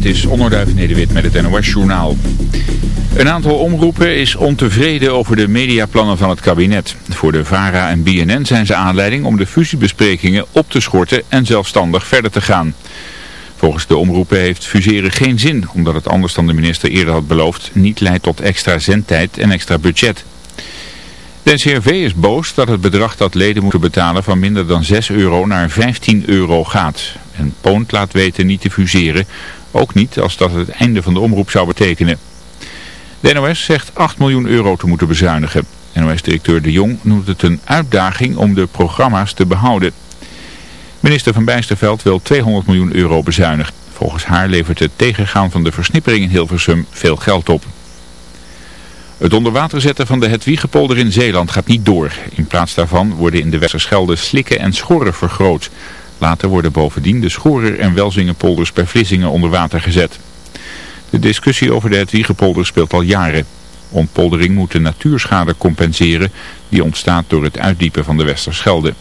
dit is Onderduif Nederwit met het NOS Journaal. Een aantal omroepen is ontevreden over de mediaplannen van het kabinet. Voor de VARA en BNN zijn ze aanleiding om de fusiebesprekingen op te schorten en zelfstandig verder te gaan. Volgens de omroepen heeft fuseren geen zin, omdat het anders dan de minister eerder had beloofd niet leidt tot extra zendtijd en extra budget. De NCRV is boos dat het bedrag dat leden moeten betalen van minder dan 6 euro naar 15 euro gaat. En Poont laat weten niet te fuseren, ook niet als dat het einde van de omroep zou betekenen. De NOS zegt 8 miljoen euro te moeten bezuinigen. NOS-directeur De Jong noemt het een uitdaging om de programma's te behouden. Minister van Bijsterveld wil 200 miljoen euro bezuinigen. Volgens haar levert het tegengaan van de versnippering in Hilversum veel geld op. Het onderwater zetten van de Hetwiegepolder in Zeeland gaat niet door. In plaats daarvan worden in de Westerschelde slikken en schorren vergroot. Later worden bovendien de Schorer- en Welzingenpolders bij Vlissingen onder water gezet. De discussie over de Hetwiegepolder speelt al jaren. Ontpoldering moet de natuurschade compenseren die ontstaat door het uitdiepen van de Westerschelde.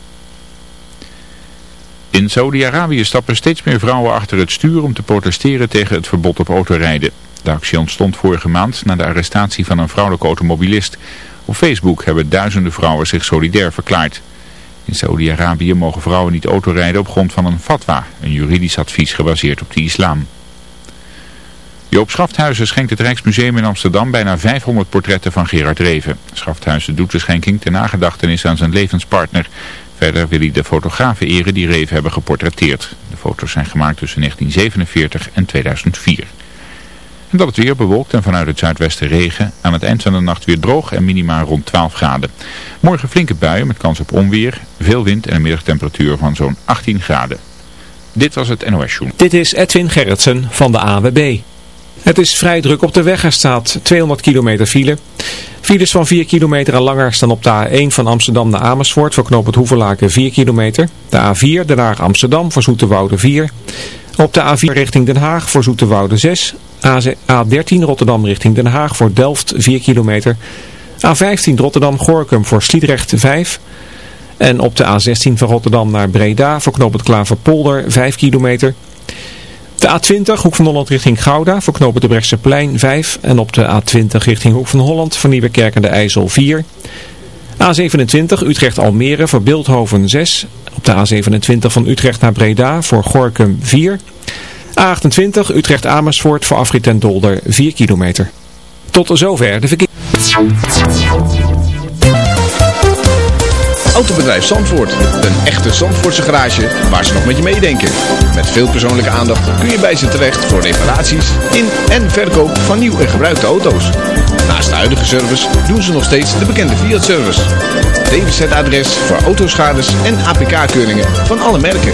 In Saudi-Arabië stappen steeds meer vrouwen achter het stuur om te protesteren tegen het verbod op autorijden. De actie ontstond vorige maand na de arrestatie van een vrouwelijke automobilist. Op Facebook hebben duizenden vrouwen zich solidair verklaard. In Saudi-Arabië mogen vrouwen niet autorijden op grond van een fatwa, een juridisch advies gebaseerd op de islam. Joop Schafthuizen schenkt het Rijksmuseum in Amsterdam bijna 500 portretten van Gerard Reven. Schafthuizen doet de schenking ten nagedachtenis aan zijn levenspartner. Verder wil hij de fotografen eren die Reven hebben geportretteerd. De foto's zijn gemaakt tussen 1947 en 2004. En dat het weer bewolkt en vanuit het zuidwesten regen. Aan het eind van de nacht weer droog en minima rond 12 graden. Morgen flinke buien met kans op onweer, veel wind en een middagtemperatuur van zo'n 18 graden. Dit was het NOS Joen. Dit is Edwin Gerritsen van de AWB. Het is vrij druk op de weg. Er staat 200 kilometer file. Files van 4 kilometer en langer staan op de A1 van Amsterdam naar Amersfoort voor knooppunt Hoevelaken 4 kilometer. De A4 Den Haag Amsterdam voor Zoeterwoude 4. Op de A4 richting Den Haag voor Zoeterwoude 6. A13 Rotterdam richting Den Haag voor Delft 4 kilometer. A15 Rotterdam-Gorkum voor Sliedrecht 5. En op de A16 van Rotterdam naar Breda voor knooppunt Klaverpolder 5 kilometer. De A20 Hoek van Holland richting Gouda voor de Brechtseplein 5. En op de A20 richting Hoek van Holland voor Nieuwekerk en de IJssel 4. A27 Utrecht-Almere voor Beeldhoven 6. Op de A27 van Utrecht naar Breda voor Gorkum 4. A28 Utrecht-Amersfoort voor Afrit en Dolder 4 kilometer. Tot zover de verkeer. Autobedrijf Zandvoort. Een echte Zandvoortse garage waar ze nog met je meedenken. Met veel persoonlijke aandacht kun je bij ze terecht voor reparaties in en verkoop van nieuw en gebruikte auto's. Naast de huidige service doen ze nog steeds de bekende Fiat-service. DWZ-adres voor autoschades en APK-keuringen van alle merken.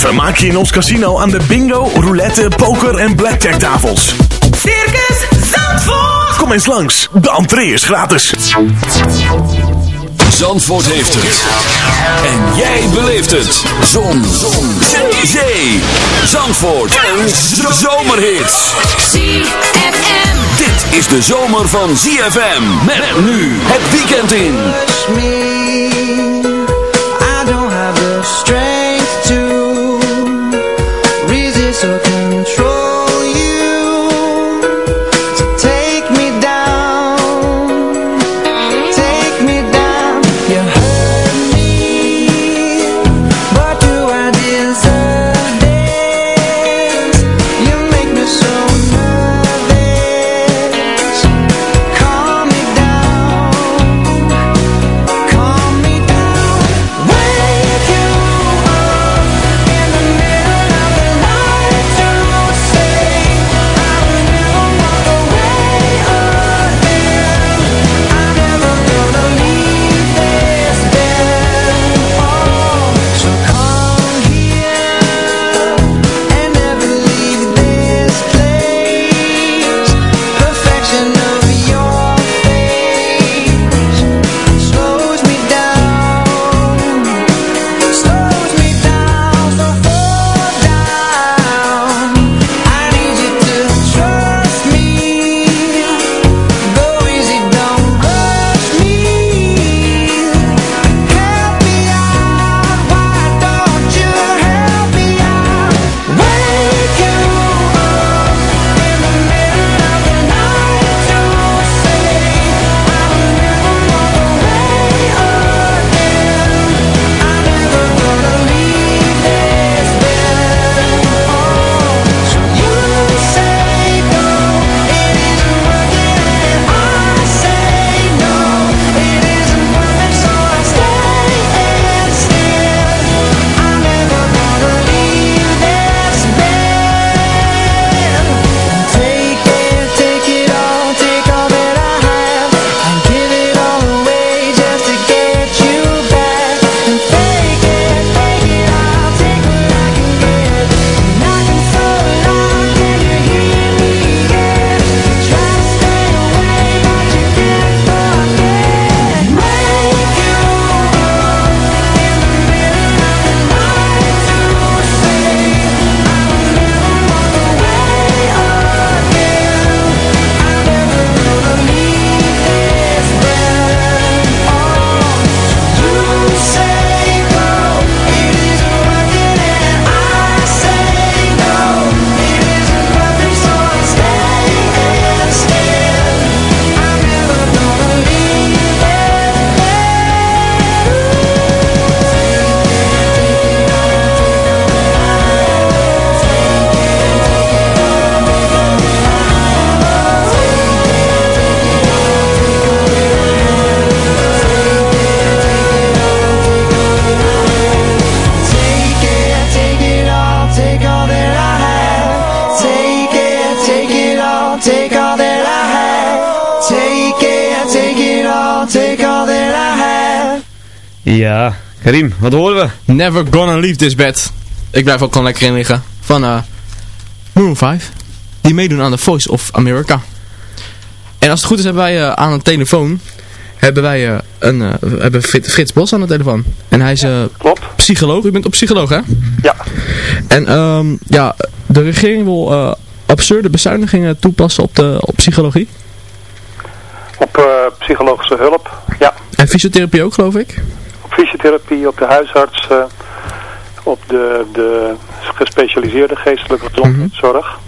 Vermaak je in ons casino aan de bingo, roulette, poker en blackjack tafels. Circus Zandvoort. Kom eens langs, de entree is gratis. Zandvoort heeft het. En jij beleeft het. Zon. Zon. Zee. Zee. Zandvoort. Een zomerhit. ZFM. Dit is de zomer van ZFM. Met nu het weekend in. Karim, wat horen we? Never Gonna Leave This Bed. Ik blijf ook gewoon lekker in liggen. Van eh Maroon 5. Die meedoen aan The Voice of America. En als het goed is hebben wij eh, aan de telefoon... Hebben wij eh, een, eh, hebben Frit- Frits Bos aan de telefoon. En hij is Klopt. psycholoog. U bent op psycholoog, hè? Ja. En ehm, ja, de regering wil eh, absurde bezuinigingen toepassen op, de, op psychologie. Op eh, psychologische hulp. Ja. En fysiotherapie ook, geloof ik. Op fysiotherapie, op de huisarts. eh, op de, de gespecialiseerde geestelijke gezondheidszorg.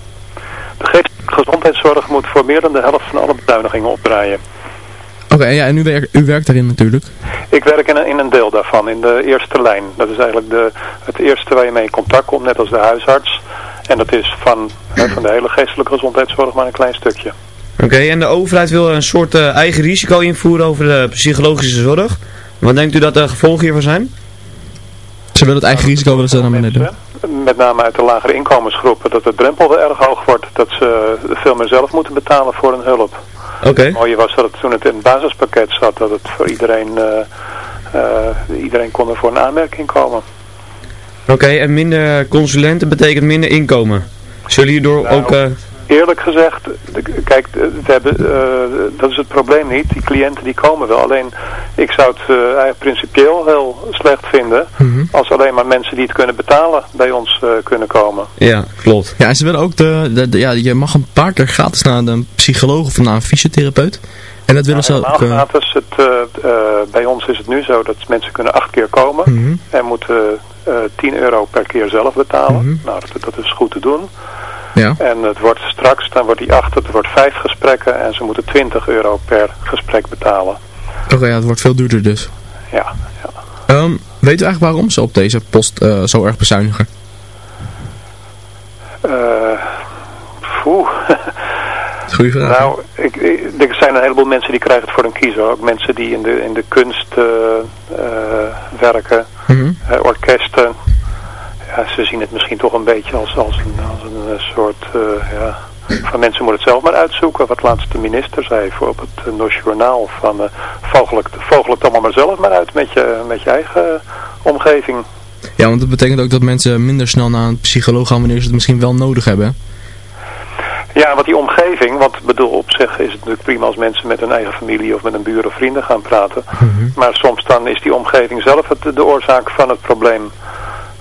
De geestelijke gezondheidszorg moet voor meer dan de helft van alle bezuinigingen opdraaien. Oké, en ja, en u, werkt u werkt daarin natuurlijk. Ik werk in een, in een deel daarvan, in de eerste lijn. Dat is eigenlijk de, het eerste waar je mee in contact komt, net als de huisarts. En dat is van, van de hele geestelijke gezondheidszorg maar een klein stukje. Oké, en de overheid wil een soort eh, eigen risico invoeren over de psychologische zorg. Wat denkt u dat de gevolgen hiervan zijn? Ze willen het eigen risico willen ze naar beneden doen. Met name uit de lagere inkomensgroepen, dat de drempel wel erg hoog wordt. Dat ze veel meer zelf moeten betalen voor hun hulp. Oké. Het mooie was dat het, toen het in het basispakket zat, dat het voor iedereen, eh, eh, iedereen kon er voor een aanmerking komen. Oké, en minder consulenten betekent minder inkomen. Zullen hierdoor Nou, ook... eh, Eerlijk gezegd, kijk, we hebben, eh, dat is het probleem niet. Die cliënten die komen wel. Alleen, ik zou het eh, eigenlijk principieel heel slecht vinden als alleen maar mensen die het kunnen betalen bij ons eh, kunnen komen. ja, klopt. Ja, en ze willen ook de, de, de- ja, je mag een paar keer gratis naar een psycholoog of naar een fysiotherapeut. En dat willen ze ook... eh, gratis. Het, eh, eh, bij ons is het nu zo dat mensen kunnen acht keer komen mhm. en moeten eh 10 euro per keer zelf betalen. Nou, dat, dat is goed te doen. Ja. En het wordt straks, dan wordt die acht, het wordt vijf gesprekken en ze moeten 20 euro per gesprek betalen. Oké, ja, het wordt veel duurder dus. Ja, ja. Ehm, weet u eigenlijk waarom ze op deze post zo erg bezuinigen? Eh, poeh. Goeie vraag. Nou, ik, ik- er zijn een heleboel mensen die krijgen het voor hun kiezen. Ook mensen die in de, in de kunst eh, eh, werken, Mhm. eh, orkesten. Ja, ze zien het misschien toch een beetje als, als een, als een soort... ja, van mensen moeten het zelf maar uitzoeken. Wat laatst de minister zei voor op het Nos Journaal. Van, vogel, het, vogel het allemaal maar zelf maar uit met je, met je eigen omgeving. Ja, want dat betekent ook dat mensen minder snel naar een psycholoog gaan wanneer ze het misschien wel nodig hebben. Ja, want die omgeving, want bedoel op zich is het natuurlijk prima als mensen met hun eigen familie of met een buur of vrienden gaan praten. Maar soms dan is die omgeving zelf het, de oorzaak van het probleem.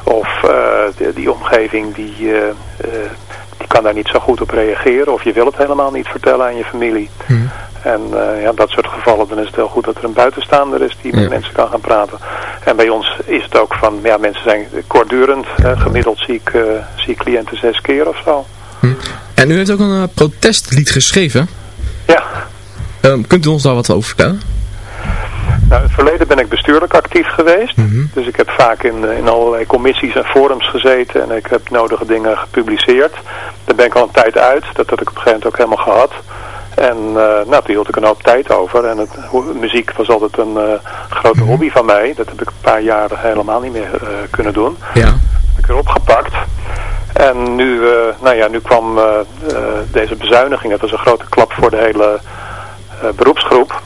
Of eh, die, die omgeving die, eh, eh, die kan daar niet zo goed op reageren. Of je wil het helemaal niet vertellen aan je familie. En eh, ja, dat soort gevallen, dan is het heel goed dat er een buitenstaander is die met Ja. mensen kan gaan praten. En bij ons is het ook van, ja, mensen zijn kortdurend. gemiddeld zie ik, zie ik cliënten zes keer of zo. En u heeft ook een eh, protestlied geschreven. Ja. Ehm, kunt u ons daar wat over vertellen? Nou, in het verleden ben ik bestuurlijk actief geweest. Dus ik heb vaak in, eh, in allerlei commissies en forums gezeten en ik heb nodige dingen gepubliceerd. Daar ben ik al een tijd uit. Dat had ik op een gegeven moment ook helemaal gehad. En eh, nou, toen hield ik een hoop tijd over. En het, muziek was altijd een grote hobby van mij. Dat heb ik een paar jaren helemaal niet meer kunnen doen. Ja. heb ik erop gepakt. En nu, eh, nou ja, nu kwam eh, eh, deze bezuiniging. Dat was een grote klap voor de hele beroepsgroep.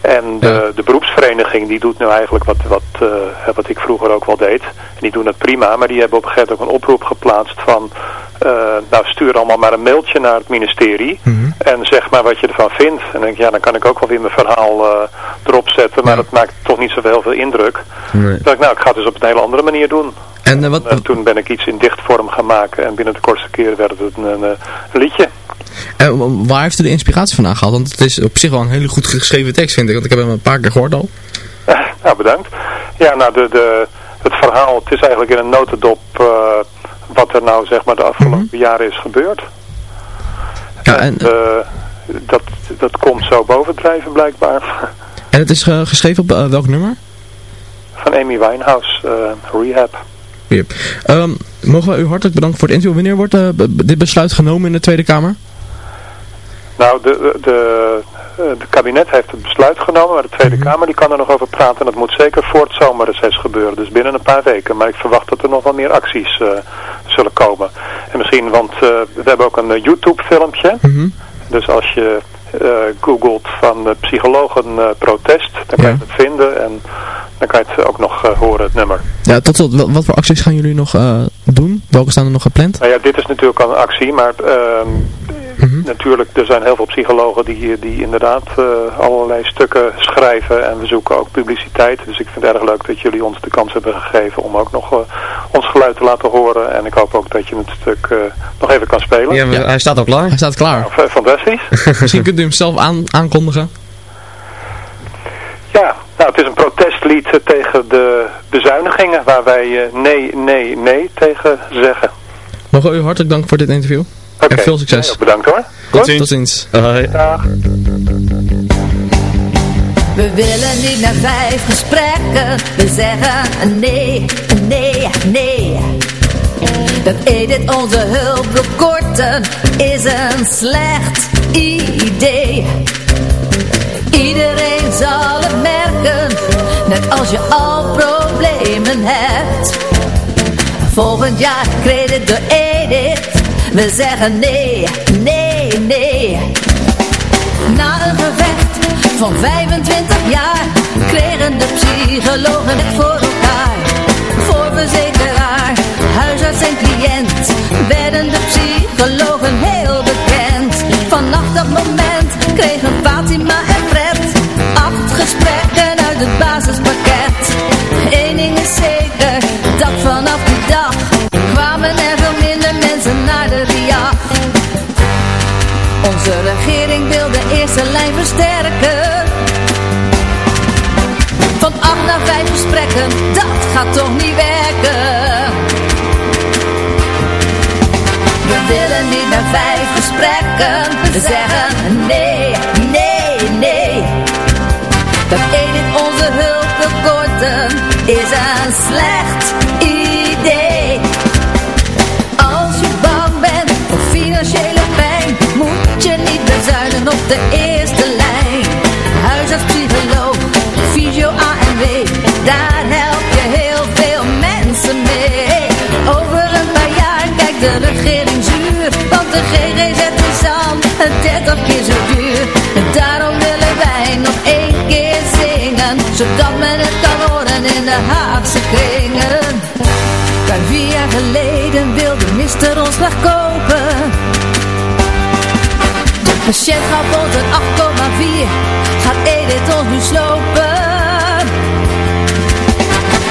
En de, de beroepsvereniging die doet nu eigenlijk wat, wat, eh, wat ik vroeger ook wel deed. En die doen het prima, maar die hebben op een gegeven moment ook een oproep geplaatst van... nou stuur allemaal maar een mailtje naar het ministerie en zeg maar wat je ervan vindt. En dan denk ik, ja, dan kan ik ook wel weer mijn verhaal erop zetten, maar dat maakt toch niet zoveel veel indruk. Nee. Dacht ik, nou, ik ga het dus op een hele andere manier doen. En eh, wat, En toen ben ik iets in dichtvorm gaan maken en binnen de kortste keren werd het een, een, een liedje. eh, waar heeft u de inspiratie vandaan gehaald? Want het is op zich wel een hele goed geschreven tekst, vind ik. Want ik heb hem een paar keer gehoord al. nou, bedankt. Ja, nou, de, de, het verhaal, het is eigenlijk in een notendop eh, wat er nou zeg maar de afgelopen jaren is gebeurd. Ja, en, Eh, dat, dat komt zo bovendrijven blijkbaar. en het is ge- geschreven op eh, welk nummer? Van Amy Winehouse, eh, Rehab. Ehm, mogen we u hartelijk bedanken voor het interview. Wanneer wordt eh, dit besluit genomen in de Tweede Kamer? Nou, de, de, kabinet heeft het besluit genomen, maar de Tweede Kamer die kan er nog over praten. En dat moet zeker voor het zomerreces gebeuren, dus binnen een paar weken. Maar ik verwacht dat er nog wel meer acties eh, zullen komen. En misschien, want eh, we hebben ook een eh, YouTube filmpje. Dus als je googelt van uh, psychologen protest, dan kan je het vinden en dan kan je het ook nog horen, het nummer. Ja, tot slot, wat, wat voor acties gaan jullie nog doen? Welke staan er nog gepland? Nou ja, dit is natuurlijk al een actie, maar Mhm. Natuurlijk, er zijn heel veel psychologen die, die inderdaad uh, allerlei stukken schrijven en we zoeken ook publiciteit. Dus ik vind het erg leuk dat jullie ons de kans hebben gegeven om ook nog uh, ons geluid te laten horen. En ik hoop ook dat je het stuk uh, nog even kan spelen. Ja, ja, hij staat al klaar. Hij staat klaar. Nou, fantastisch. Misschien kunt u hem zelf aan, aankondigen. Ja, nou, het is een protestlied tegen de bezuinigingen waar wij nee, nee, nee tegen zeggen. Mogen u hartelijk dank voor dit interview. Okay. En veel succes. bedankt hoor. Tot ziens. Tot ziens. Hoi. Dag. We willen niet naar vijf gesprekken. We zeggen nee, nee, nee. Dat Edith onze hulp wil korten is een slecht idee. Iedereen zal het merken, net als je al problemen hebt. Volgend jaar krediet door Edith we zeggen nee, nee, nee. Na een gevecht van 25 jaar kregen de psychologen het voor elkaar. Voor verzekeraar, huisarts en cliënt dat gaat toch niet werken. We willen niet naar vijf gesprekken. We zeggen nee, nee, nee. Dat Edith onze hulp wil korten, is een slecht idee. Als je bang bent voor financiële pijn, moet je niet bezuinigen op de een 30 keer zo duur. En daarom willen wij nog één keer zingen, zodat men het kan horen in de Haagse kringen. Ruim vier jaar geleden wilde mister ons graag kopen. De patiënt gaf ons een 8,4 Gaat Edith ons nu slopen?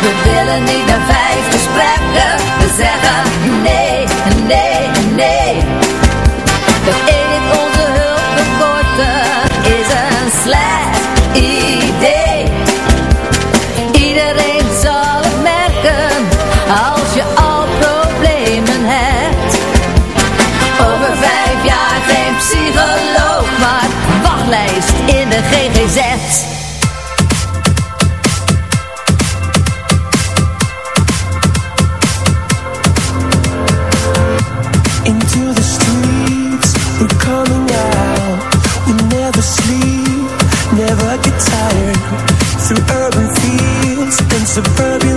We willen niet naar vijf gesprekken. We zeggen nee, nee, nee suburban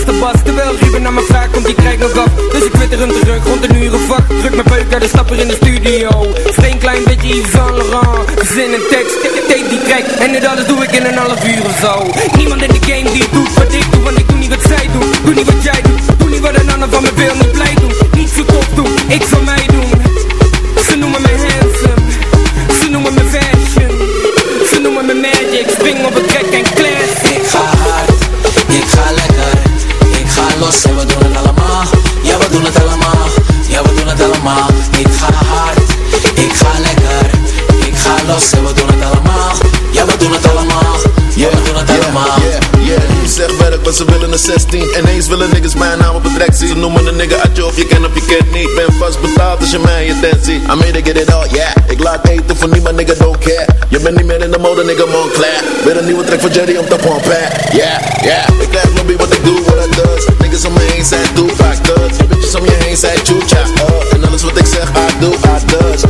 hardste bas Terwijl Ruben naar me vraagt komt die krijgt nog af. Dus ik twitter hem terug rond een uur wacht Druk mijn peuk uit de stapper in de studio. Steen klein beetje Yves Saint Laurent. Zin en tekst, tape die track En dit alles doe ik in een half uur of zo. Niemand in de game die doet wat ik doe Want ik doe niet wat zij doen. Doe niet wat jij doet. Doe niet wat een ander van me wil Niet blij doen. Niet zo kop doen. Ik zal mij los en we doen het allemaal. Ja, we doen het allemaal, ja, we doen het allemaal. Yeah, yeah, je zegt werk, maar ze willen een 16 Ineens willen niggas mijn naam op het rek zien. Ze noemen een nigga uit je of je kent of je kent niet. Ben vast betaald als je mij je tent ziet I made it get it all, yeah. Ik laat eten voor niemand, nigga, don't care. Je bent niet meer in de mode, nigga, Montclair Weer een nieuwe track voor Jerry om te pompen Yeah, yeah. Ik krijg lobby wat ik doe, wat ik does. Niggas om me heen zijn, doe vaak Je bitches om je heen zijn, chucha uh. En alles wat ik zeg, I do, I does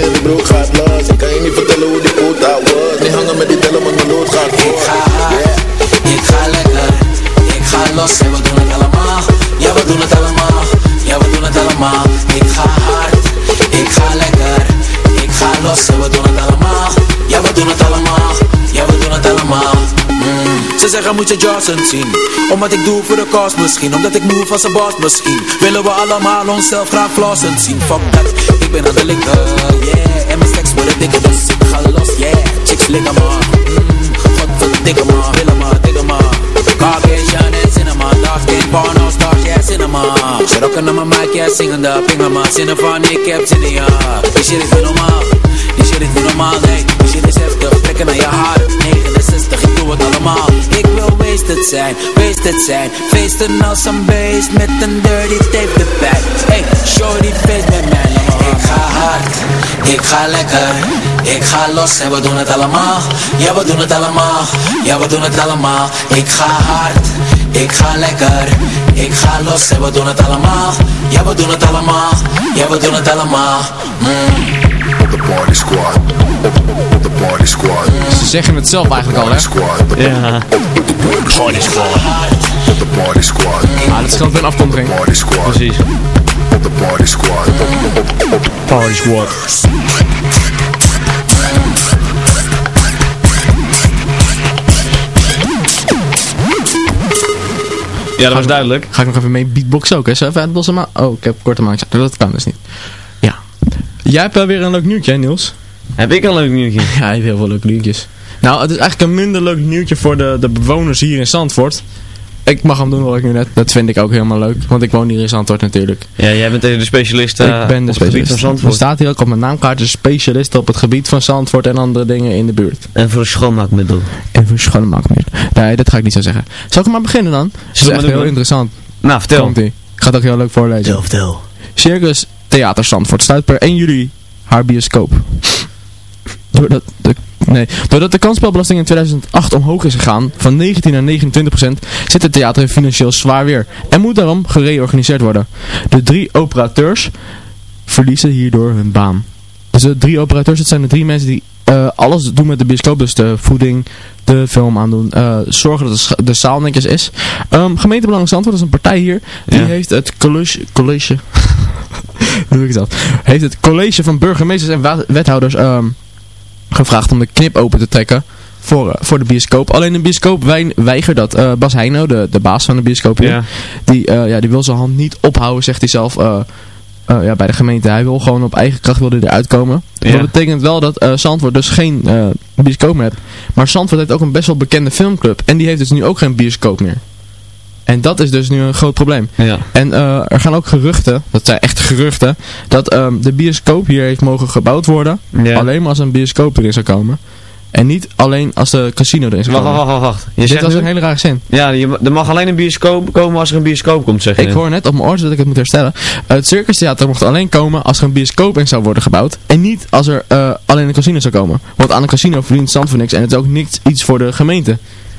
in die broek gaat los. Ik kan je niet vertellen hoe die goed I was Niet hangen met die tellen, want mijn gaat Ik ga hard, ik ga lekker, ik ga los. En we doen het allemaal. Ja, we doen het allemaal, ja, we doen het allemaal. Ik ga hard, ik ga lekker, ik ga los. En we doen het allemaal. Ja, we doen het allemaal, ja, we doen het allemaal. Ze zeggen moet je Johnson zien? Omdat ik doe voor de kost misschien Omdat ik move als een boss misschien. Willen we allemaal onszelf graag flossen zien? Fuck dat, ik ben aan de linker, yeah En mijn stacks worden dikker dus ik ga los, yeah Chicks liggen maar, mm, godverdikke maar Willen maar, dikke maar. Caucasian en cinema Dark skin, porno stars, yeah cinema. Ze rocken mijn mic, yeah zingende Pingen maar, zinnen van ik heb zin in ja Die shit is niet normaal Die shit is niet normaal, nee is heftig, trekken naar je haar 69, ik doe het allemaal. Ik wil wasted zijn, wasted zijn. Feesten als een beest met een dirty tape erbij. Hey, shorty feest met mij. Ik ga hard, ik ga lekker. Ik ga los en we doen het allemaal. Ja, we doen het allemaal. Ja, we doen het allemaal. Ik ga hard, ik ga lekker. Ik ga los en we doen het allemaal. Ja, we doen het allemaal. Ja, we doen het allemaal. Mm. Op party squad Ze zeggen het zelf eigenlijk al, hè? Ja Party squad Op de party squad Ah, dat scheelt een afkondiging. Party squad Precies. Op de party squad Party Squad. Ja, dat was duidelijk. Ga ik nog even mee beatboxen ook, hè? Zo even uit Bosema. Oh, ik heb korte maak. Dat kan dus niet. Ja. Jij hebt wel weer een leuk nieuwtje, hè, Niels? Heb ik een leuk nieuwtje? Ja, hij heeft heel veel leuke nieuwtjes. Nou, het is eigenlijk een minder leuk nieuwtje voor de, de bewoners hier in Zandvoort. Ik mag hem doen wat ik nu net. Dat vind ik ook helemaal leuk. Want ik woon hier in Zandvoort natuurlijk. Ja, jij bent de specialist eh, ik ben de op het gebied specialist. van Er Zandvoort. staat hier ook op mijn naamkaart een specialist op het gebied van Zandvoort en andere dingen in de buurt. En voor schoonmaakmiddel. En voor schoonmaakmiddel. Nee, dat ga ik niet zo zeggen. Zal ik maar beginnen dan? Dat is echt heel interessant. Nou, vertel. Komt-ie. Ik ga het ook heel leuk voorlezen. Vertel, vertel. Circus Theater Zandvoort sluit per 1 juli haar bioscoop. Doordat de, nee, doordat de kansspelbelasting in 2008 omhoog is gegaan, van 19 naar 29 procent, zit het theater financieel zwaar weer en moet daarom gereorganiseerd worden. De drie operateurs verliezen hierdoor hun baan. Dus de drie operateurs, het zijn de drie mensen die eh, alles doen met de bioscoop. Dus de voeding, de film aandoen, eh, zorgen dat de, de zaal netjes is. Ehm Gemeentebelang Zandvoort, dat is een partij hier, die Ja. heeft het college... college hoe doe ik zelf? Heeft het college van burgemeesters en wethouders ehm, gevraagd om de knip open te trekken voor, eh, voor de bioscoop. Alleen de bioscoop wij, weigert dat. Eh, Bas Heino, de, de baas van de bioscoop hier, Ja. die, eh, ja, die wil zijn hand niet ophouden, zegt hij zelf, ja, bij de gemeente. Hij wil gewoon op eigen kracht wil hij eruit komen. Ja. Dat betekent wel dat Zandvoort dus geen bioscoop meer heeft. Maar Zandvoort heeft ook een best wel bekende filmclub. En die heeft dus nu ook geen bioscoop meer. En dat is dus nu een groot probleem. Ja. En eh, er gaan ook geruchten, dat zijn echt geruchten, dat ehm, de bioscoop hier heeft mogen gebouwd worden. Ja. Alleen maar als een bioscoop erin zou komen. En niet alleen als de casino erin zou komen. wacht, wacht, wacht. Je Dit zegt was nu- een hele rare zin. Ja, je, er mag alleen een bioscoop komen als er een bioscoop komt, zeg je. Ik hoor net op mijn oor dat ik het moet herstellen. Het Circus Theater mocht alleen komen als er een bioscoop in zou worden gebouwd. En niet als er eh, alleen een casino zou komen. Want aan een casino verdient stand voor niks. En het is ook niks iets voor de gemeente.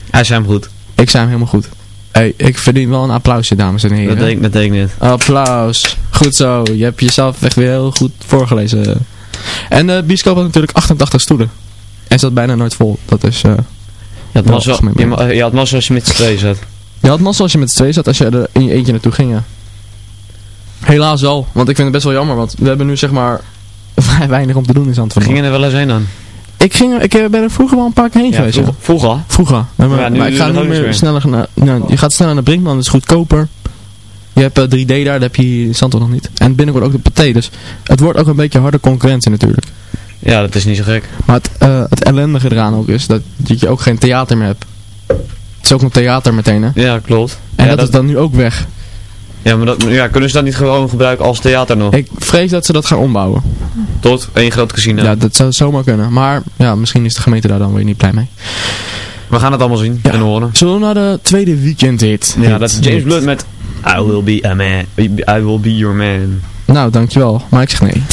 Hij zei hem goed. Ik zei hem helemaal goed. Hey, ik verdien wel een applausje, dames en heren. Dat deed, ik- dat deed ik net. Applaus. Goed zo. Je hebt jezelf echt weer heel goed voorgelezen. En de bioscoop had natuurlijk 88 stoelen. En zat bijna nooit vol. Dat is... eh, Je had algemeen je, je had als je met z'n tweeën zat. Je had mazzel als je met z'n tweeën zat als je er in je eentje naartoe ging, ja. Helaas wel, want ik vind het best wel jammer, want we hebben nu zeg maar vrij weinig om te doen in Zandvoort. Ging je er wel eens heen dan? Ik, ging, ik eh, ben er vroeger wel een paar keer heen Ja, geweest. vroeger- vroeger. Maar, Ja, nu maar ik ga ook meer sneller naar... Nou, je gaat sneller naar Brinkman, dat is goedkoper. Je hebt eh, 3D daar, dat heb je in nog niet. En binnenkort ook de paté, dus het wordt ook een beetje harde concurrentie natuurlijk. Ja, dat is niet zo gek. Maar het, eh, het ellendige eraan ook is dat, dat je ook geen theater meer hebt. Het is ook een theater meteen, hè? Ja, klopt. En ja, dat, is dan nu ook weg. Ja, maar dat, ja, kunnen ze dat niet gewoon gebruiken als theater nog? Ik vrees dat ze dat gaan ombouwen. Tot één groot casino. Ja, dat zou zomaar kunnen. Maar ja, misschien is de gemeente daar dan weer niet blij mee. We gaan het allemaal zien Ja. en horen. Zullen we naar de tweede weekendhit? Ja, Hit. dat is James Blunt met I will be a man. I will be your man. Nou, dankjewel. Maar ik zeg nee.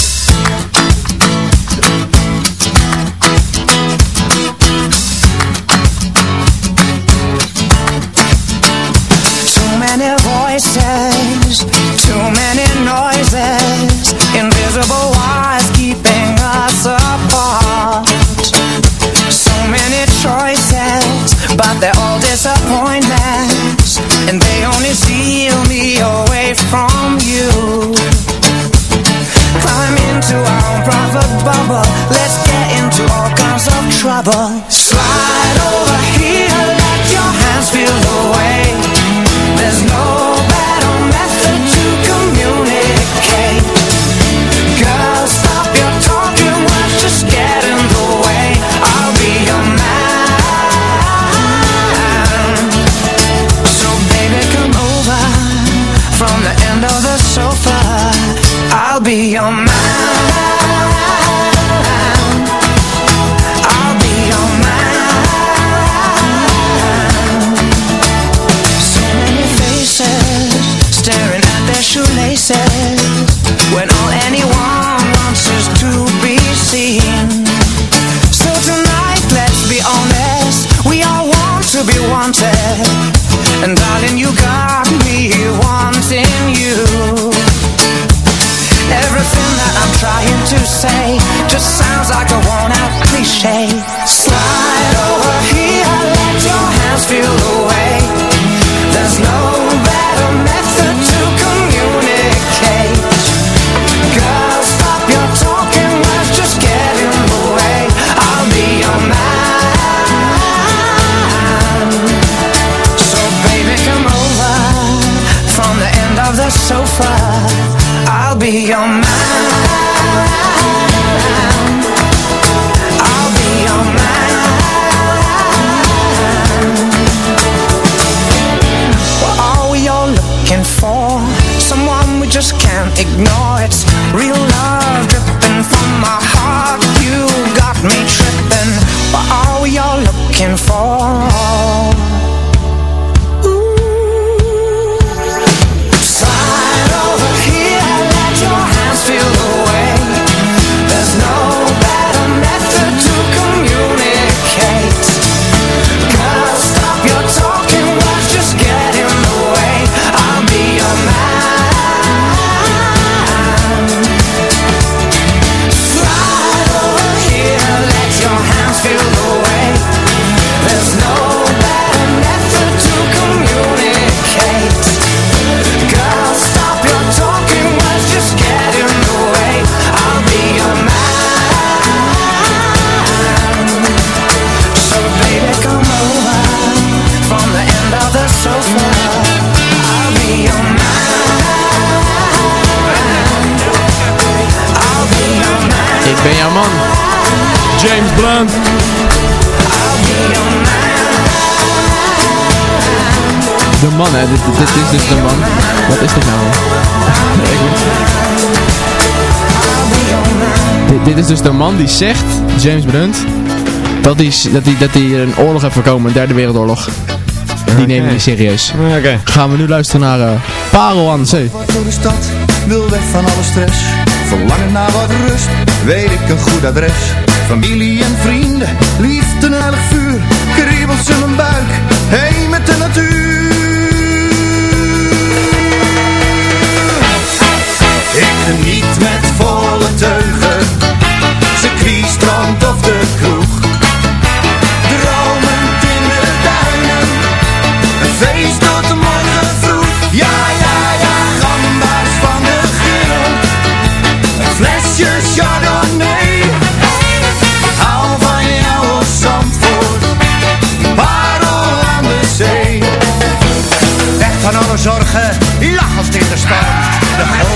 man, hè. Dit, dit, is dus de man. Wat is dit nou? dit, dit is dus de man die zegt, James Brunt, dat hij dat dat een oorlog heeft voorkomen, een derde wereldoorlog. Die okay. nemen we niet serieus. Okay. Gaan we nu luisteren naar eh, uh, Parel aan de Zee. de stad, wil weg van alle stress. Verlangen naar wat rust, weet ik een goed adres. Familie en vrienden, liefde en aardig vuur. Kriebels in mijn buik, heen met de natuur. Ik geniet met volle teugen. Circuit, strand of de kroeg. Dromend in de duinen. Een feest tot de morgen vroeg. Ja, ja, ja, gamba's van de grill. Een flesje chardonnay.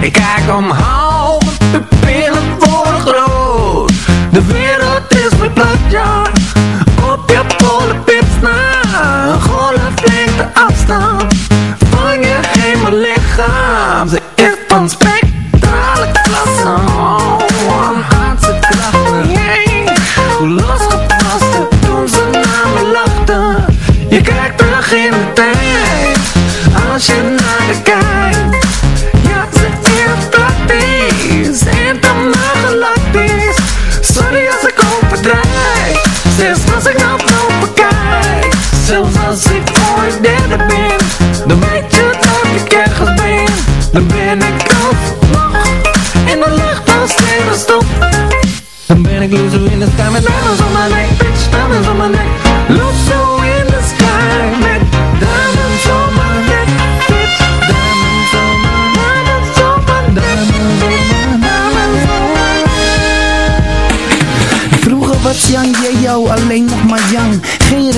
Ik kijk omhoog, Dan ben ik nog In de lucht als sterrenstof dan ben ik loser in the sky met diamonds on my neck Bitch, diamonds on my neck Loser in the sky met diamonds on my neck Bitch, diamonds on my diamonds on my diamonds on my diamonds on my Vroeger was Young Jeo alleen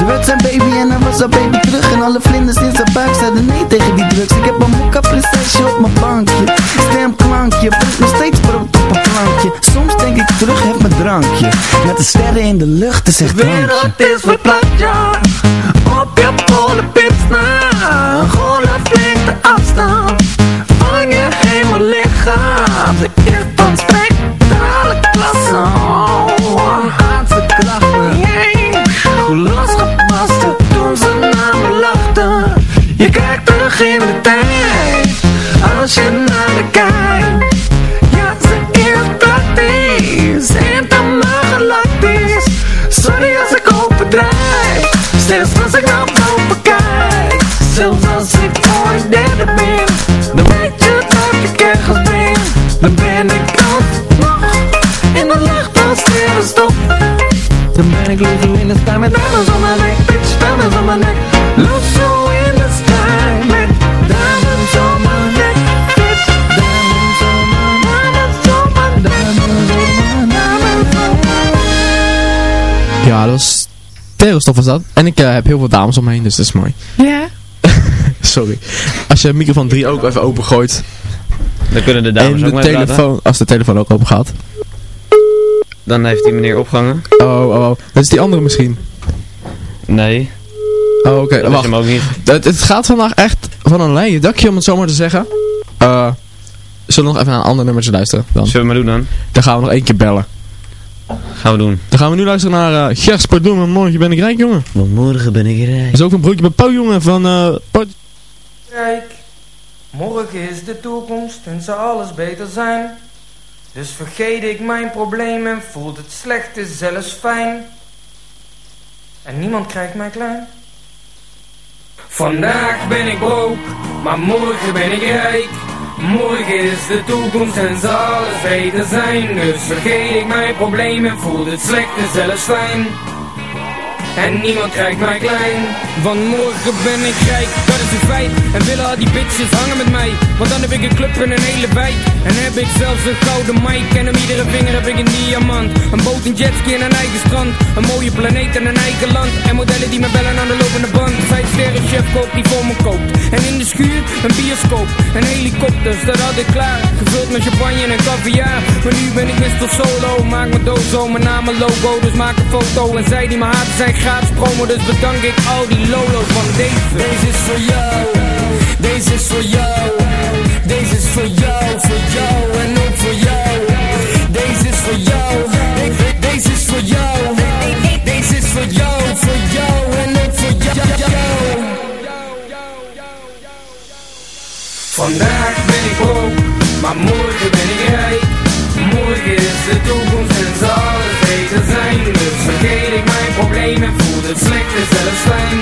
Ze werd zijn baby en hij was haar baby terug. En alle vlinders in zijn buik zeiden nee tegen die drugs. Ik heb een mokka prinsesje op mijn bankje. Stemklankje, brengt nog steeds brood op een plankje. Soms denk ik terug, heb mijn drankje. Met de sterren in de lucht, het is echt De drankje. wereld is verplaatst, ja. Op je polenpips na Zelfs als ik ooit derde ben Dan weet je dat ik ergens ben. Dan ben ik alsnog In de lucht als sterrenstof Dan ben ik loser in de sky met diamonds on my neck Bitch, diamonds on my neck Loser in the sky met diamonds on my neck Bitch, diamonds diamonds on my diamonds on my diamonds on my Ja, dat was sterrenstof was dat. En ik eh, heb heel veel dames om me heen, dus dat is mooi. Ja. Sorry. Als je microfoon 3 ook even open gooit. Dan kunnen de dames en ook de telefoon, als de telefoon ook open gaat. Dan heeft die meneer opgehangen. Oh, oh, oh. Dat is die andere misschien. Nee. Oh, oké. Dat is Wacht. hem ook niet. Het, het gaat vandaag echt van een leien dakje, om het zo maar te zeggen. Eh, zullen we nog even naar een ander nummertje luisteren dan? Zullen we maar doen dan? Dan gaan we nog één keer bellen. Gaan we doen. Dan gaan we nu luisteren naar uh, Gers Pardon, en morgen ben ik rijk, jongen. Want morgen ben ik rijk. Dat is ook een broodje bij Pauw, jongen, van... eh Rijk, morgen is de toekomst en zal alles beter zijn. Dus vergeet ik mijn probleem en voelt het slecht is zelfs fijn. En niemand krijgt mij klein. Vandaag ben ik broke, maar morgen ben ik rijk. Morgen is de toekomst en zal alles beter zijn. Dus vergeet ik mijn probleem en voelt het slecht is zelfs fijn. En niemand krijgt mij klein. Want morgen ben ik rijk, dat is een feit. En willen al die bitches hangen met mij. Want dan heb ik een club en een hele wijk. En heb ik zelfs een gouden mic. En om iedere vinger heb ik een diamant. Een boot, een jetski en een eigen strand. Een mooie planeet en een eigen land. En modellen die me bellen aan de lopende band. Vijf sterren chef koopt die voor me koopt. En in de schuur een bioscoop. Een helikopter, staat altijd klaar. Gevuld met champagne en caviar. Maar nu ben ik Mr. Solo. Maak mijn dozo, mijn naam en logo. Dus maak een foto en zij die me haten zijn gratis promo, dus bedank ik al die lolo's van deze. Deze is voor jou, deze is voor jou, deze is voor jou, voor jou en ook voor jou. Deze is voor jou, deze is voor jou, deze is voor jou, voor jou en ook voor jou. Vandaag ben ik hoog, maar morgen ben ik rijk. Morgen is de toekomst en zal. Het slechte zelfs fijn.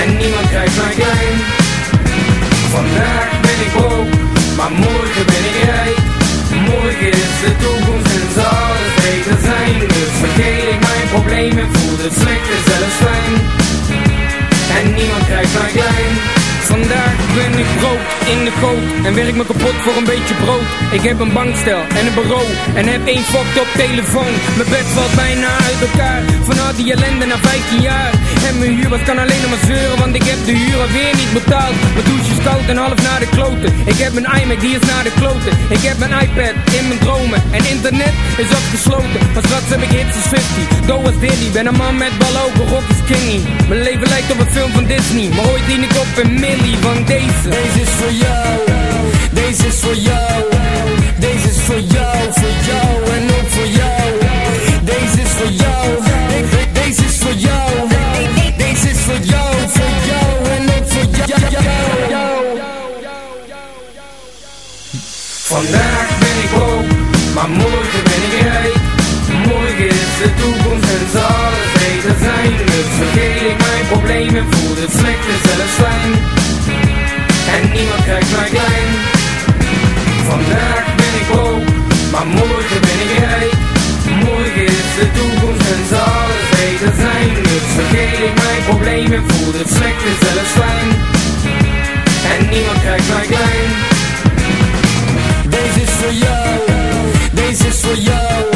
En niemand krijgt mij klein. Vandaag ben ik broke, maar morgen ben ik rijk. Morgen is de toekomst en zal het beter zijn. Dus vergeet ik mijn probleem en voel het slechte zelfs fijn. En niemand krijgt mij klein. Vandaag ben ik brood in de goot en werk me kapot voor een beetje brood. Ik heb een bankstel en een bureau en heb één fucked op telefoon. Mijn bed valt bijna uit elkaar, vanuit die ellende na 15 jaar. En mijn huur kan alleen nog maar zeuren, want ik heb de huur alweer niet betaald. Mijn douche is koud en half naar de kloten. Ik heb mijn iMac, die is naar de kloten. Ik heb mijn iPad in mijn dromen en internet is afgesloten. Maar straks heb ik hits als 50, Go als Diddy. Ben een man met ballogen, rock is skinny. Mijn leven lijkt op een film van Disney, maar ooit dien ik op een milli van deze. Deze is voor jou, deze is voor jou. Deze is voor jou, voor jou en ook voor jou. Deze is voor jou, de- deze is voor jou. Deze is voor jou Vandaag ben ik broke, maar morgen ben ik rijk. Morgen is de toekomst en zal het beter zijn. Dus vergeet ik mijn probleem en voel het slechte zelfs fijn. En niemand krijgt mij klein. Vandaag ben ik broke, maar morgen ben ik rijk. Morgen is de toekomst en zal het beter zijn. Dus vergeet ik mijn probleem en voel het slechte zelfs fijn. En niemand krijgt mij klein. Jou, deze is voor jou.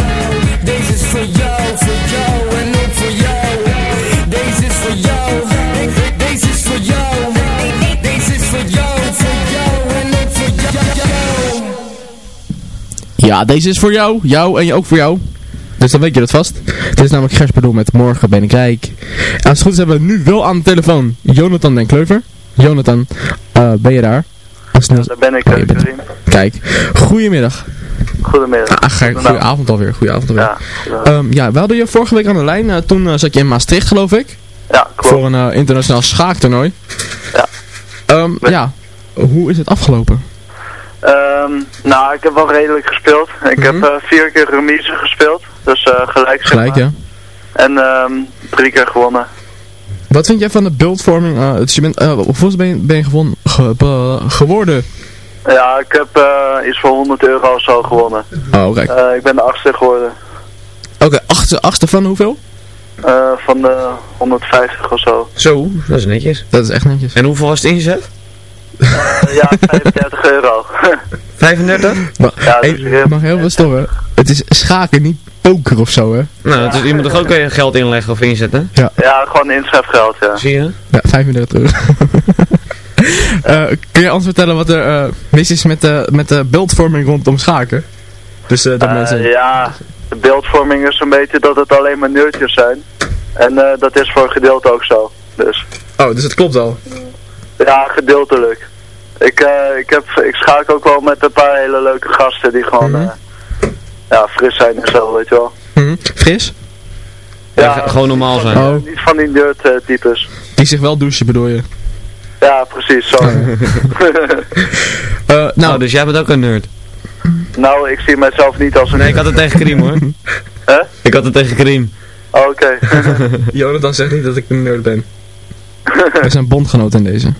Jou, en ook voor jou. Deze is voor jou, de- deze is voor jou. Jou, voor jou en ook voor jou. Ja, deze is voor jou, jou en ook voor jou. Dus dan weet je dat vast. Dit is namelijk Gers bedoel met Morgen ben ik rijk. En als het goed is hebben we nu wel aan de telefoon Jonathan den Kleuver. Jonathan, eh, ben je daar? Daar ben ik, Oh, eh, je bent- Karim. Kijk, goedemiddag. Goedemiddag. Ah, ge- goeie avond alweer, goeie avond alweer. Ja, Ehm, ja, we hadden je vorige week aan de lijn. eh, toen eh, zat je in Maastricht, geloof ik. Ja, klopt. Voor een internationaal schaaktoernooi. Ja. Ehm, ja, hoe is het afgelopen? Ehm, nou, ik heb wel redelijk gespeeld. Ik heb eh, vier keer remise gespeeld. Dus gelijk Gelijk, maar. ja. En drie keer gewonnen. Wat vind jij van de beeldvorming? eh, dus je bent, eh, hoeveel ben je, ben je gewon, ge- be- geworden? Ja, ik heb eh, iets voor 100 euro of zo gewonnen. Oh, kijk. Eh, ik ben de achtste geworden. Oké, achtste, achtste van hoeveel? Eh, van de 150 of zo. Zo, dat is netjes. Dat is echt netjes. En hoeveel was het ingezet? Eh, ja, 35 euro. 35? Maar, Ja, hey, dus ik- mag heel veel storen. Het is schaken, niet poker of zo, hè? Nou, dus je moet toch ook weer geld inleggen of inzetten? Ja. Ja, gewoon inschrijfgeld, ja. Zie je? Ja, 35 euro. Eh, kun je ons vertellen wat er eh, mis is met de, met de beeldvorming rondom schaken? Dus eh, dat Eh, mensen... ja, de beeldvorming is een beetje dat het alleen maar neurtjes zijn. En eh, dat is voor een gedeelte ook zo. Dus Oh, dus het klopt al. ja, gedeeltelijk. Ik, eh, ik, heb, ik schaak ook wel met een paar hele leuke gasten die gewoon eh, ja, fris zijn en zo, weet je wel. Mhm. Fris? Ja, gewoon normaal zijn. Oh. Niet van die nerd eh, types. Die zich wel douchen, bedoel je? Ja, precies, zo. Eh, nou, Oh, dus jij bent ook een nerd. nou, ik zie mijzelf niet als een... Nee, ik had het tegen Karim hoor. Hè? Ik had het tegen Karim. Oh, Oké. Jonathan zegt niet dat ik een nerd ben. We zijn bondgenoten in deze.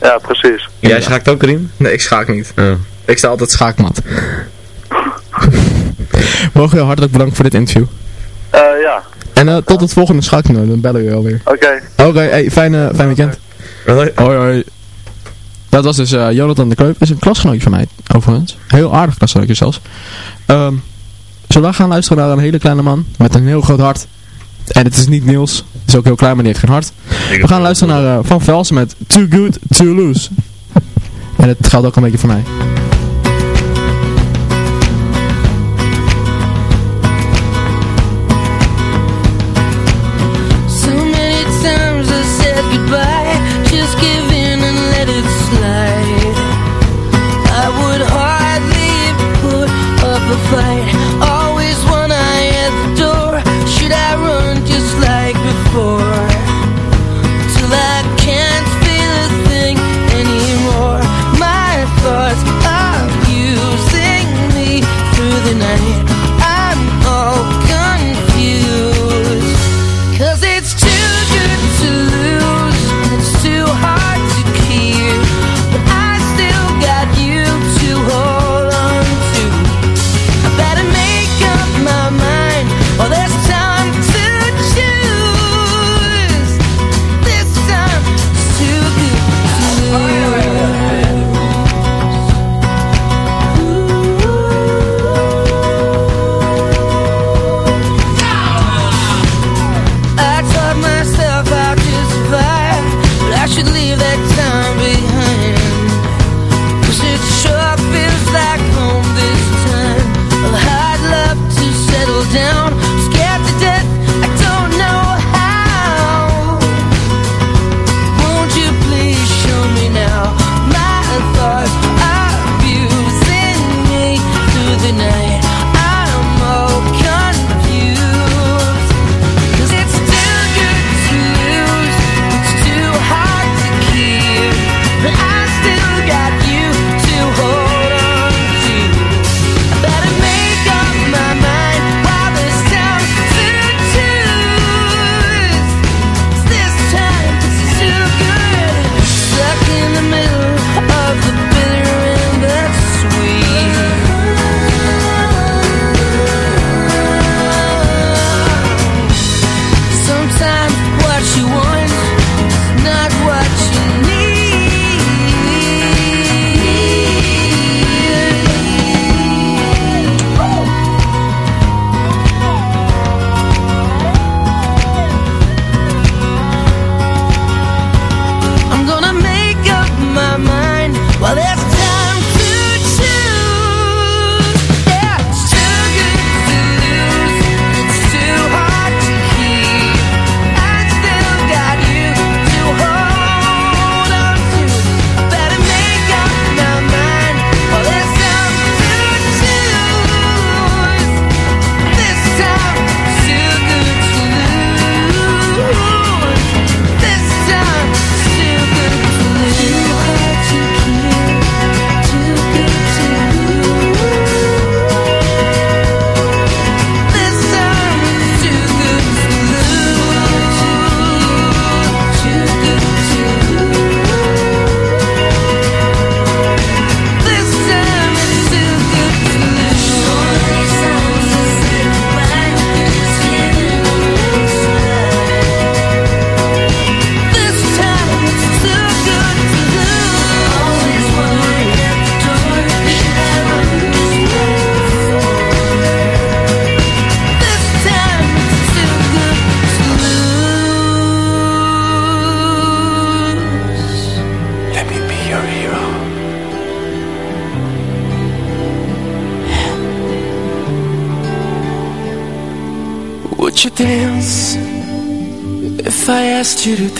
ja, precies. Jij schaakt ook Karim? Nee, ik schaak niet. Oh. Ik sta altijd schaakmat. Mogen we hartelijk bedanken voor dit interview. Eh, ja, En eh, tot het volgende schaaktoernooi, dan bellen we je alweer. oké. Oké, hey, fijne, fijn weekend. Hoi hoi. Dat was dus eh, Jonathan de Kleup. is een klasgenootje van mij, overigens. Heel aardig klasgenootje zelfs. Ehm zullen we gaan luisteren naar een hele kleine man met een heel groot hart. En het is niet Niels. Het is ook heel klein, maar die heeft geen hart. We gaan luisteren naar eh, Van Velsen met Too Good To Lose. En het geldt ook een beetje voor mij.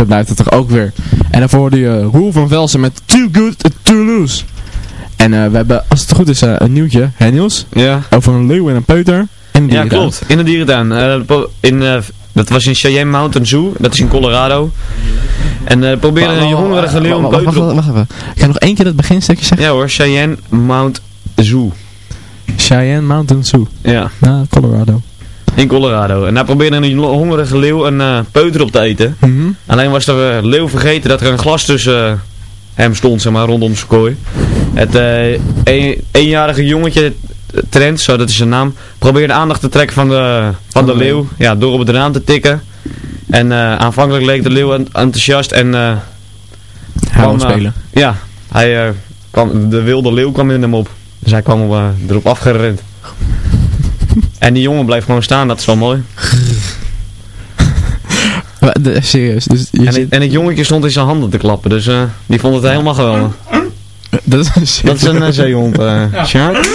nummertje blijft het toch ook weer. En daarvoor hoorde je Roel van Velsen met Too Good To Lose. En eh, we hebben, als het goed is, eh, een nieuwtje. Hè Niels? Ja. Over een leeuw en een peuter. In de Ja, klopt. In de dierentuin. Eh, in, eh, dat was in Cheyenne Mountain Zoo. Dat is in Colorado. En eh proberen een hongerige leeuw een peuter wacht, op... wacht even. Kan je nog één keer dat beginstukje zeggen? Ja hoor, Cheyenne Mount Zoo. Cheyenne Mountain Zoo. Ja. Nou, Colorado. In Colorado. En daar probeerde een hongerige leeuw een eh, peuter op te eten. Mhm. Alleen was de eh, leeuw vergeten dat er een glas tussen eh, hem stond, zeg maar, rondom zijn kooi. Het een, eenjarige jongetje, Trent, zo dat is zijn naam, probeerde aandacht te trekken van de, van de leeuw. Ja, door op het raam te tikken. En aanvankelijk leek de leeuw ent- enthousiast en... Hij kwam, spelen. ja, hij, kwam, de wilde leeuw kwam in hem op. Dus hij kwam op, erop afgerend. en die jongen bleef gewoon staan, dat is wel mooi. De- serieus. Dus je En, zit- het- en het jongetje stond in zijn handen te klappen, dus eh, die vond het helemaal geweldig. dat is een, Dat is een uh, zeehond, eh Sjaak.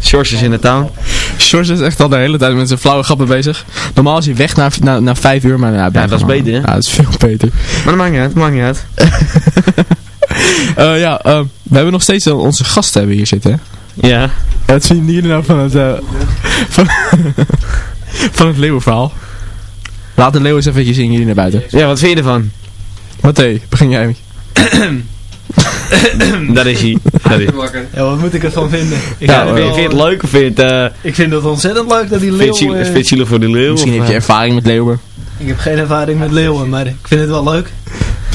George is in de town. George is echt al de hele tijd met zijn flauwe grappen bezig. Normaal is hij weg na, na, na vijf uur, maar ja, dat is beter, hè? Ja, dat is veel beter. Maar dat maakt niet uit, dat maakt niet uit. Ja, we hebben nog steeds onze gasten hebben hier zitten, hè? Ja. Wat zien jullie nou van het, eh, van, van het leeuwenverhaal? Laat de leeuw eens even zien jullie naar buiten. Ja, wat vind je ervan? Mathé, begin jij. dat is hij. Dat is Ja, wat moet ik ervan vinden? Ik Ja, vind je, vind je wel- het leuk of vind je het... eh, Ik vind het ontzettend leuk dat die vind je leeuw... eh, vind je het zielig voor de leeuw? Misschien heb je eh? ervaring met leeuwen. ik heb geen ervaring met leeuwen, maar ik vind het wel leuk.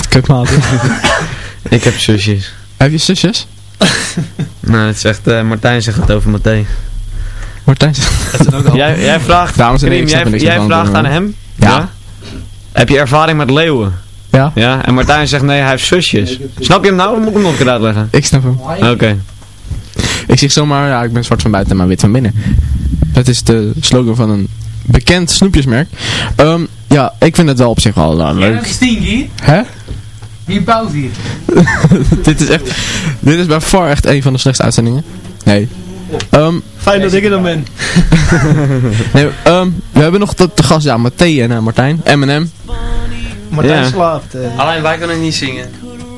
Kutmaat. Ik heb zusjes. heb je zusjes? Nou, het zegt, eh, Martijn zegt het over Matthé. Martijn Jij, jij vraagt, Dames en heren, jij, jij vraagt aan hem? Ja. Heb je ervaring met leeuwen? Ja. Ja, en Martijn zegt nee, hij heeft zusjes. Snap je hem nou? Of moet ik hem nog een keer uitleggen? Ik snap hem. Oké. Ik zeg zomaar, ja, ik ben zwart van buiten, maar wit van binnen. Dat is de slogan van een bekend snoepjesmerk. Ehm, ja, ik vind het wel op zich wel eh, leuk. Stinky. Hè? Wie bouwt hier? dit is echt, dit is bij far echt een van de slechtste uitzendingen. Nee. Ehm, Fijn dat ik er dan ben. nee ehm, we hebben nog de, de gast, ja, Mathé en eh, Martijn. M&M. Martijn Ja. slaapt. eh. Alleen wij kunnen niet zingen.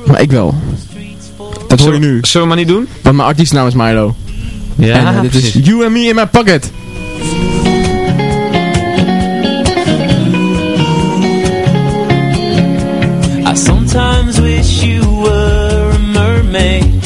Maar ik wel. Dat hoor je nu. Zullen we maar niet doen? Want mijn artiestennaam is Milo. Ja, en eh, dit is. You and Me in My Pocket. A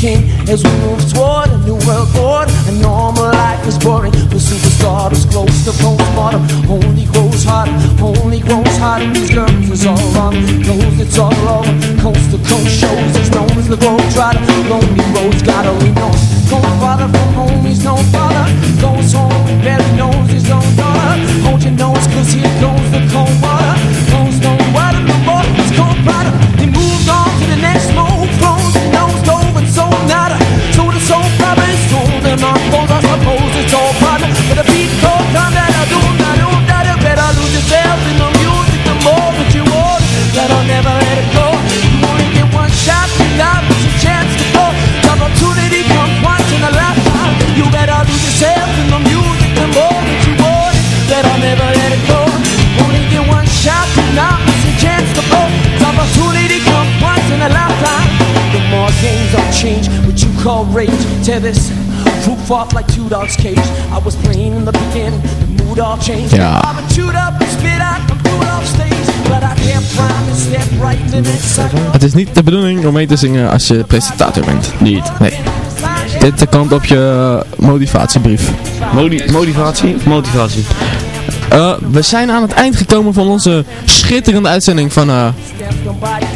As we move toward a new world order. A normal life is boring, The but superstardom close to postmortem. Only grows hotter, only grows hotter. These girls is all on, knows it's all over. Coast to coast shows, it's known as the road trotter. Lonely roads gotta lean Tear this roof off like two dogs' cage. I was playing in the beginning, the mood all changed. Ja. I've been chewed up and spit out, I'm through off stage. But I can't promise step right cycle. Het is niet de bedoeling om mee te zingen als je presentator bent. Niet. Nee. Dit komt op je motivatiebrief. Modi motivatie? Motivatie. Eh, we zijn aan het eind gekomen van onze schitterende uitzending van... eh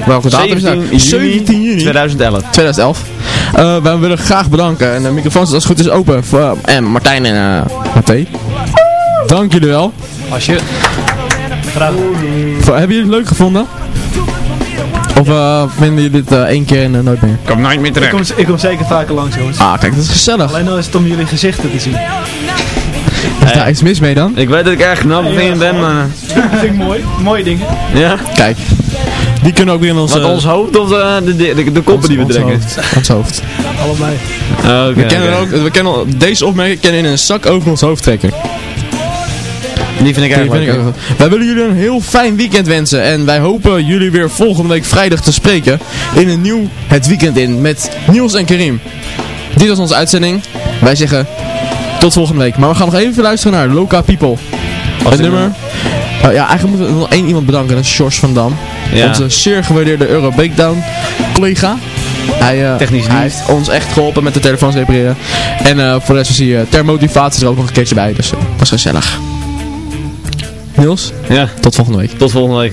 welke datum is dat? 17 juni 17 juni 2011. 2011. Eh, wij willen graag bedanken. En de microfoon is als het goed is open. Voor, eh, en Martijn en uh, Matthé. Dank jullie wel. Als je... Voor- hebben jullie het leuk gevonden? Of vinden jullie dit eh, één keer en eh, nooit meer? Kom nooit meer Ik kom, ik kom zeker vaker langs, jongens. Ah, kijk, dat is gezellig. Alleen al is het om jullie gezichten te zien. Is daar iets mis mee dan? Ik weet dat ik erg knap vind ben, maar... Dat vind ik mooi. Mooie dingen. Ja? Kijk. Die kunnen ook weer in ons... Wat eh, ons hoofd of de, de, de, de koppen die we trekken? Ons hoofd. Allebei. Oké, we kennen ook, we kennen, deze opmerking kennen in een zak over ons hoofd trekken. Die vind ik erg leuk. ik ook- Wij willen jullie een heel fijn weekend wensen. En wij hopen jullie weer volgende week vrijdag te spreken. In een nieuw Het Weekend In. Met Niels en Karim. Dit was onze uitzending. Wij zeggen tot volgende week. Maar we gaan nog even luisteren naar Loca People. Het nummer. Oh, ja, eigenlijk moeten we nog één iemand bedanken. Dat is George van Dam. Ja. Onze zeer gewaardeerde Euro Breakdown collega. Hij, eh, Technisch hij heeft ons echt geholpen met de telefoons repareren. En eh, voor de rest zie je ter motivatie er ook nog een keertje bij. Dus dat was gezellig. Niels, Ja, tot volgende week. tot volgende week.